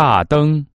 大灯。